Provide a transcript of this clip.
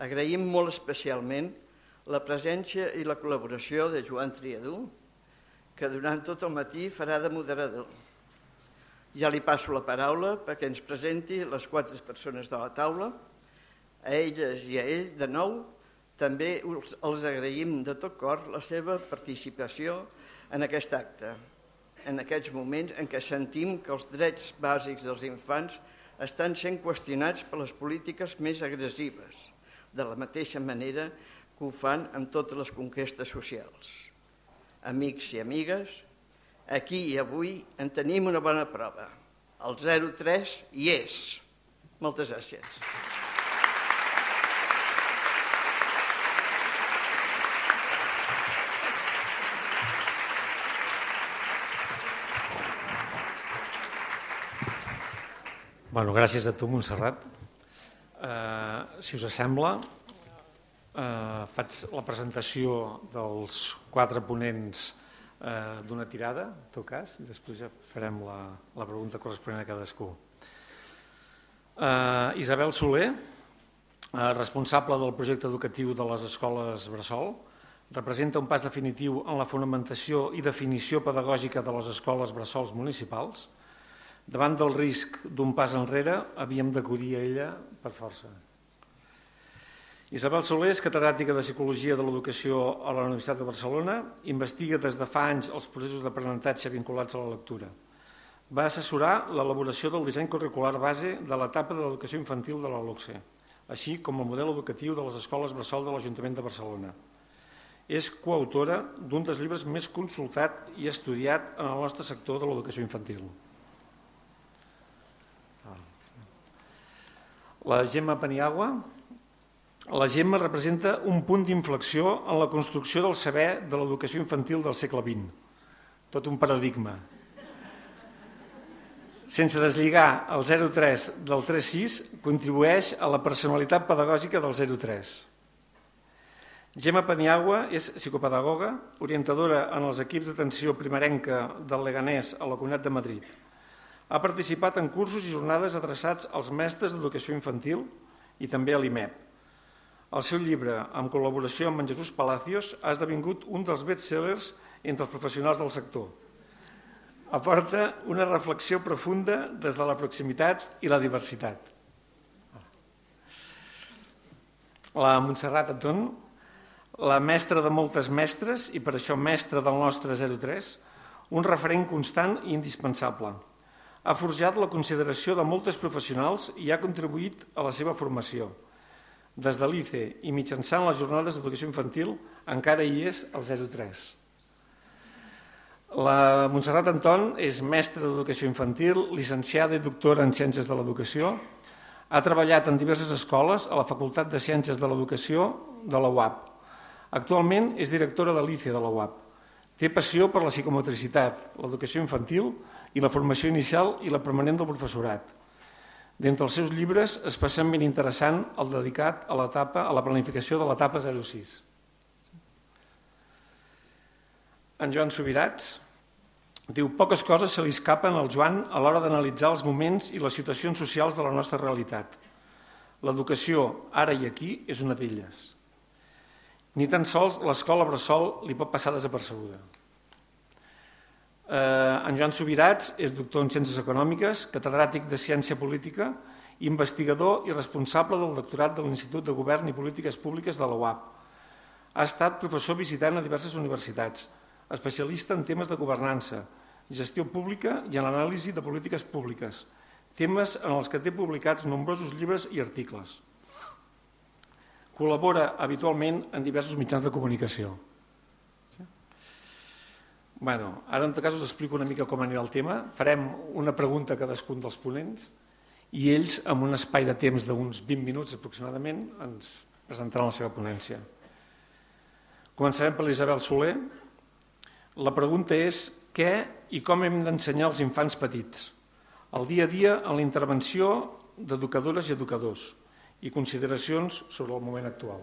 Agraïm molt especialment la presència i la col·laboració de Joan Triadú, que durant tot el matí farà de moderador. Ja li passo la paraula perquè ens presenti les quatre persones de la taula. A elles i a ell, de nou, també els agraïm de tot cor la seva participació en aquest acte, en aquests moments en què sentim que els drets bàsics dels infants estan sent qüestionats per les polítiques més agressives, de la mateixa manera que ho fan amb totes les conquestes socials. Amics i amigues, aquí i avui en tenim una bona prova. El 03 hi és. Moltes gràcies. Bueno, gràcies a tu, Montserrat. Eh, si us sembla, eh, faig la presentació dels quatre ponents eh, d'una tirada, en tot cas, i després ja farem la, la pregunta corresponent a cadascú. Eh, Isabel Soler, eh, responsable del projecte educatiu de les escoles Bressol, representa un pas definitiu en la fonamentació i definició pedagògica de les escoles bressols municipals, Davant del risc d'un pas enrere, havíem d'acudir a ella per força. Isabel Soler és catedràtica de Psicologia de l'Educació a la Universitat de Barcelona, investiga des de fa anys els processos d'aprenentatge vinculats a la lectura. Va assessorar l'elaboració del disseny curricular base de l'etapa de l'educació infantil de la LOCSE, així com el model educatiu de les escoles Bressol de l'Ajuntament de Barcelona. És coautora d'un dels llibres més consultat i estudiat en el nostre sector de l'educació infantil. La Gemma Paniagua. La Gemma representa un punt d'inflexió en la construcció del saber de l'educació infantil del segle XX. Tot un paradigma. Sense deslligar el 03 del 36, contribueix a la personalitat pedagògica del 03. Gemma Paniagua és psicopedagoga, orientadora en els equips d'atenció primerenca del Leganés a la Comunitat de Madrid. Ha participat en cursos i jornades adreçats als mestres d'educació infantil i també a l'IMEP. El seu llibre, amb col·laboració amb en Jesús Palacios, ha esdevingut un dels bestsellers entre els professionals del sector. Aporta una reflexió profunda des de la proximitat i la diversitat. La Montserrat Anton, la mestra de moltes mestres i per això mestra del nostre 03, un referent constant i indispensable – ha forjat la consideració de moltes professionals i ha contribuït a la seva formació. Des de l'ICE i mitjançant les jornades d'educació infantil encara hi és el 03. La Montserrat Anton és mestra d'educació infantil, licenciada i doctora en Ciències de l'Educació. Ha treballat en diverses escoles a la Facultat de Ciències de l'Educació de la UAP. Actualment és directora de l'ICE de la UAP. Té passió per la psicomotricitat, l'educació infantil i la formació inicial i la permanent del professorat. D'entre els seus llibres, especialment interessant el dedicat a l'etapa a la planificació de l'etapa 06. En Joan Subirats diu poques coses se li escapen al Joan a l'hora d'analitzar els moments i les situacions socials de la nostra realitat. L'educació, ara i aquí, és una d'elles. Ni tan sols l'escola Bressol li pot passar desapercebuda. Eh, en Joan Subirats és doctor en Ciències Econòmiques, catedràtic de Ciència Política, investigador i responsable del doctorat de l'Institut de Govern i Polítiques Públiques de la UAP. Ha estat professor visitant a diverses universitats, especialista en temes de governança, gestió pública i en l'anàlisi de polítiques públiques, temes en els que té publicats nombrosos llibres i articles. Col·labora habitualment en diversos mitjans de comunicació. Bueno, ara en tot cas us explico una mica com anirà el tema. Farem una pregunta a cadascun dels ponents i ells, amb un espai de temps d'uns 20 minuts aproximadament, ens presentaran la seva ponència. Començarem per l'Isabel Soler. La pregunta és què i com hem d'ensenyar als infants petits? El dia a dia en la intervenció d'educadores i educadors i consideracions sobre el moment actual.